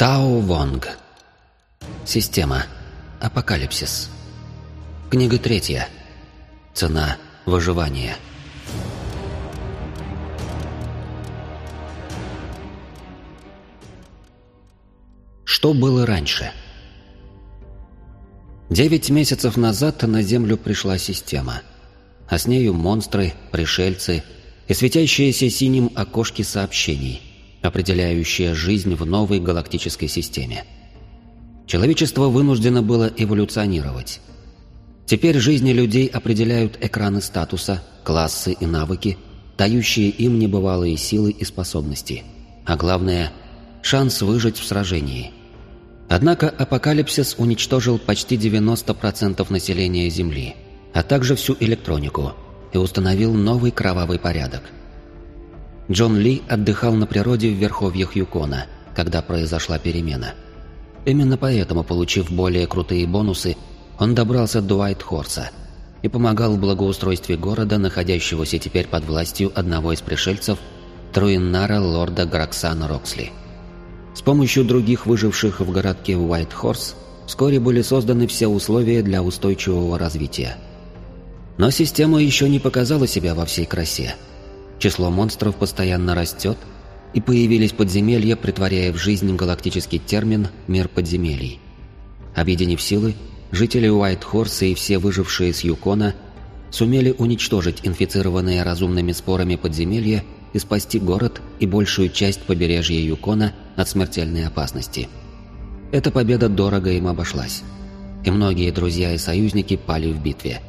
Тао Вонг. Система. Апокалипсис. Книга третья. Цена выживания. Что было раньше? Девять месяцев назад на Землю пришла система, а с нею монстры, пришельцы и светящиеся синим окошки сообщений, определяющие жизнь в новой галактической системе. Человечество вынуждено было эволюционировать. Теперь жизни людей определяют экраны статуса, классы и навыки, дающие им небывалые силы и способности. А главное – шанс выжить в сражении – Однако апокалипсис уничтожил почти 90% населения Земли, а также всю электронику, и установил новый кровавый порядок. Джон Ли отдыхал на природе в верховьях Юкона, когда произошла перемена. Именно поэтому, получив более крутые бонусы, он добрался до Уайт-Хорса и помогал в благоустройстве города, находящегося теперь под властью одного из пришельцев, Труиннара лорда Граксана Роксли. С помощью других выживших в городке Уайт-Хорс вскоре были созданы все условия для устойчивого развития. Но система еще не показала себя во всей красе. Число монстров постоянно растет, и появились подземелья, притворяя в жизнь галактический термин «мир подземелий». Объединив силы, жители Уайт-Хорса и все выжившие с Юкона сумели уничтожить инфицированные разумными спорами подземелья и спасти город и большую часть побережья Юкона от смертельной опасности. Эта победа дорого им обошлась. И многие друзья и союзники пали в битве.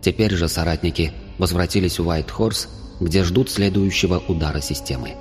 Теперь же соратники возвратились в Уайт-Хорс, где ждут следующего удара системы.